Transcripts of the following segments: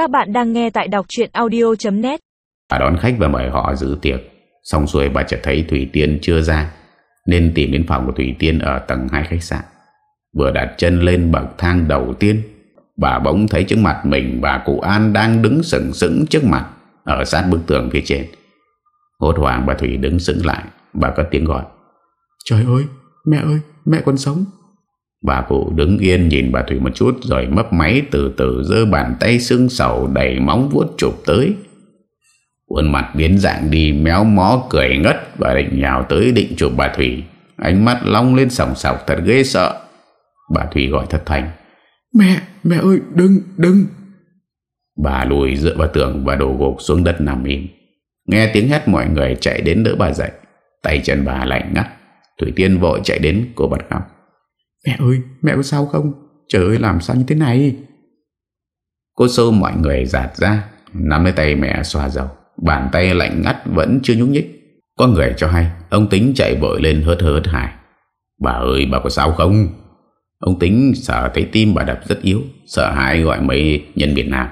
Các bạn đang nghe tại đọc chuyện audio.net Bà đón khách và mời họ giữ tiệc. Xong xuôi bà chợt thấy Thủy Tiên chưa ra Nên tìm đến phòng của Thủy Tiên ở tầng 2 khách sạn. Vừa đặt chân lên bậc thang đầu tiên Bà bỗng thấy trước mặt mình Bà cụ An đang đứng sừng sững trước mặt Ở sát bức tường phía trên. Hốt hoảng bà Thủy đứng sững lại Bà có tiếng gọi. Trời ơi mẹ ơi mẹ còn sống Bà cụ đứng yên nhìn bà Thủy một chút Rồi mấp máy từ từ giơ bàn tay xương sầu Đầy móng vuốt chụp tới. Khuôn mặt biến dạng đi Méo mó cười ngất Và định nhào tới định chụp bà Thủy. Ánh mắt long lên sòng sọc thật ghê sợ. Bà Thủy gọi thật thành Mẹ mẹ ơi đừng đừng. Bà lùi dựa vào tường Và đổ gục xuống đất nằm im. Nghe tiếng hét mọi người chạy đến đỡ bà dậy. Tay chân bà lạnh ngắt. Thủy Tiên vội chạy đến cô bật khóc Mẹ ơi, mẹ có sao không? Trời ơi, làm sao như thế này? Cô xô mọi người giạt ra, Nắm lấy tay mẹ xoa dầu. Bàn tay lạnh ngắt vẫn chưa nhúc nhích. Có người cho hay, Ông Tính chạy vội lên hớt hớt hải Bà ơi, bà có sao không? Ông Tính sợ thấy tim bà đập rất yếu, Sợ hãi gọi mấy nhân viên Nam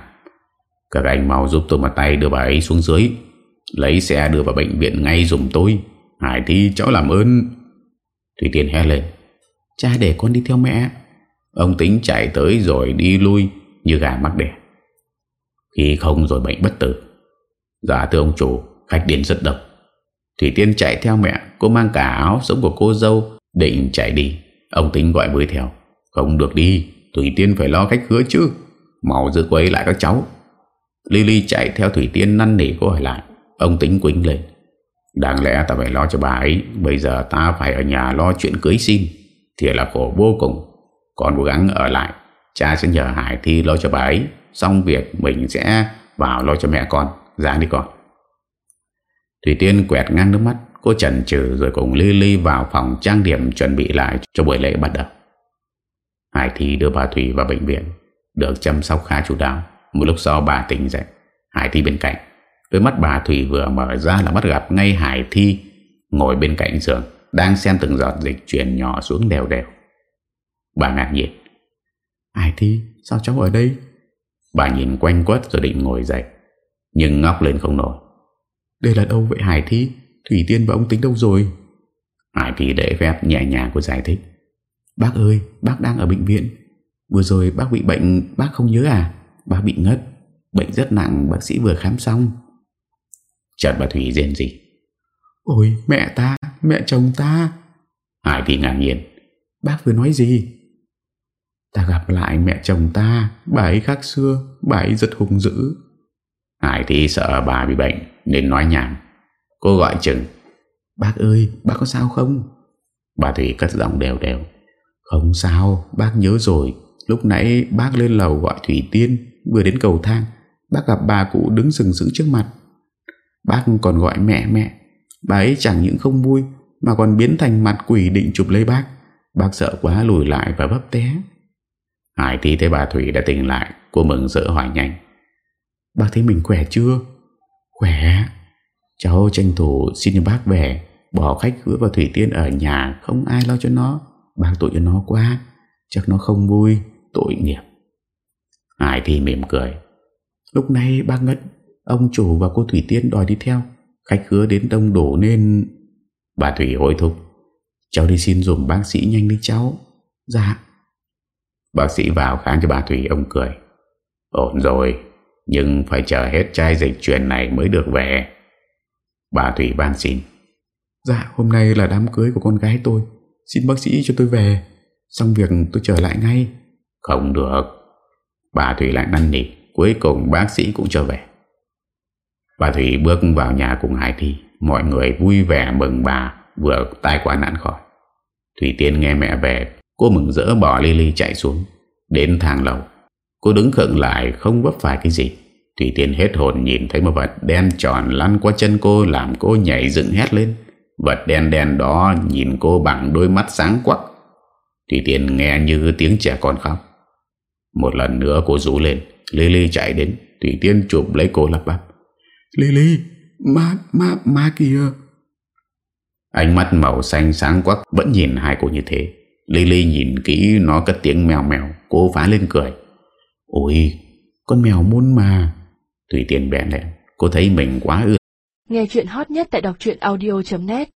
Các anh mau giúp tôi một tay đưa bà ấy xuống dưới. Lấy xe đưa vào bệnh viện ngay dùm tôi. Hải Thi cháu làm ơn. Thủy Tiên hét lên. Cha để con đi theo mẹ. Ông tính chạy tới rồi đi lui Như gà mắc đẻ. Khi không rồi bệnh bất tử. Dạ thưa ông chủ, Khách đến rất độc. Thủy Tiên chạy theo mẹ, Cô mang cả áo sống của cô dâu, Định chạy đi. Ông tính gọi với theo. Không được đi, Thủy Tiên phải lo khách hứa chứ. Mau giữ quấy lại các cháu. Lily chạy theo Thủy Tiên năn nỉ cô hỏi lại. Ông tính quýnh lên. Đáng lẽ ta phải lo cho bà ấy. Bây giờ ta phải ở nhà lo chuyện cưới xin. Thì là khổ vô cùng. Còn cố gắng ở lại, Cha sẽ nhờ Hải Thi lo cho bà ấy. Xong việc mình sẽ vào lo cho mẹ con Ra đi con Thủy Tiên quẹt ngang nước mắt, Cô chần chừ rồi cùng Lily vào phòng trang điểm Chuẩn bị lại cho buổi lễ bắt đầu. Hải Thi đưa bà Thủy vào bệnh viện, Được chăm sóc khá chú đáo. Một lúc sau bà tỉnh dậy, Hải Thi bên cạnh. Đôi mắt bà Thủy vừa mở ra là bắt gặp ngay Hải Thi Ngồi bên cạnh giường. Đang xem từng giọt dịch chuyển nhỏ xuống đều đều. Bà ngạc nhiên. Hải Thi sao cháu ở đây? Bà nhìn quanh quất rồi định ngồi dậy. Nhưng ngóc lên không nổi. Đây là đâu vậy Hải Thi? Thủy Tiên và ông tính đâu rồi? Hải Thi để phép nhẹ nhàng của giải thích. Bác ơi bác đang ở bệnh viện. Vừa rồi bác bị bệnh Bác không nhớ à? Bác bị ngất. Bệnh rất nặng bác sĩ vừa khám xong. Chợt bà Thủy rên gì Ôi mẹ ta Mẹ chồng ta. Hải Thi ngạc nhiên? Bác vừa nói gì? Ta gặp lại mẹ chồng ta Bà ấy khác xưa Bà ấy rất hung dữ. Hải Thi sợ bà bị bệnh Nên nói nhảm. Cô gọi chừng. Bác ơi bác có sao không? Bà Thủy cất giọng đều đều. Không sao bác nhớ rồi. Lúc nãy bác lên lầu gọi Thủy Tiên Vừa đến cầu thang. Bác gặp bà cụ đứng sừng sững trước mặt. Bác còn gọi mẹ mẹ Bà ấy chẳng những không vui, Mà còn biến thành mặt quỷ định chụp lấy bác. Bác sợ quá lùi lại và vấp té. Hải Thi thấy bà Thủy đã tỉnh lại, Cô mừng rỡ hỏi nhanh. Bác thấy mình khỏe chưa? Khỏe. Cháu tranh thủ xin cho bác về, Bỏ khách hứa vào Thủy Tiên ở nhà, Không ai lo cho nó. Bác tội cho nó quá, Chắc nó không vui, Tội nghiệp. Hải Thi mỉm cười. Lúc này bác ngất, Ông chủ và cô Thủy Tiên đòi đi theo. Khách hứa đến đông đổ nên Bà Thủy hối thúc. Cháu đi xin dùm bác sĩ nhanh đi cháu. Dạ. Bác sĩ vào khám cho bà Thủy ông cười. Ổn rồi Nhưng phải chờ hết chai dịch chuyển này mới được về. Bà Thủy ban xin. Dạ hôm nay là đám cưới của con gái tôi. Xin bác sĩ cho tôi về. Xong việc tôi trở lại ngay. Không được. Bà Thủy lại năn nỉ. Cuối cùng bác sĩ cũng trở về Bà Thủy bước vào nhà cùng Hải Thi Mọi người vui vẻ mừng bà Vừa tai qua nạn khỏi Thủy Tiên nghe mẹ về, Cô mừng rỡ bỏ Lily chạy xuống, Đến thang lầu Cô đứng khựng lại, không vấp phải cái gì Thủy Tiên hết hồn nhìn thấy một vật đen tròn lăn qua chân cô, làm cô nhảy dựng hét lên. Vật đen đen đó nhìn cô bằng đôi mắt sáng quắc. Thủy Tiên nghe như tiếng trẻ con khóc. Một lần nữa cô rú lên. Lily chạy đến. Thủy Tiên chụp lấy cô lắp bắp. Lily, ma, ma, ma kìa. Ánh mắt màu xanh sáng quắc vẫn nhìn hai cô như thế. Lily nhìn kỹ nó cất tiếng mèo mèo. Cô phá lên cười. Ôi, Con mèo môn mà Thủy Tiên bèn lẹn Cô thấy mình quá ư Nghe chuyện hot nhất tại đọc audio.net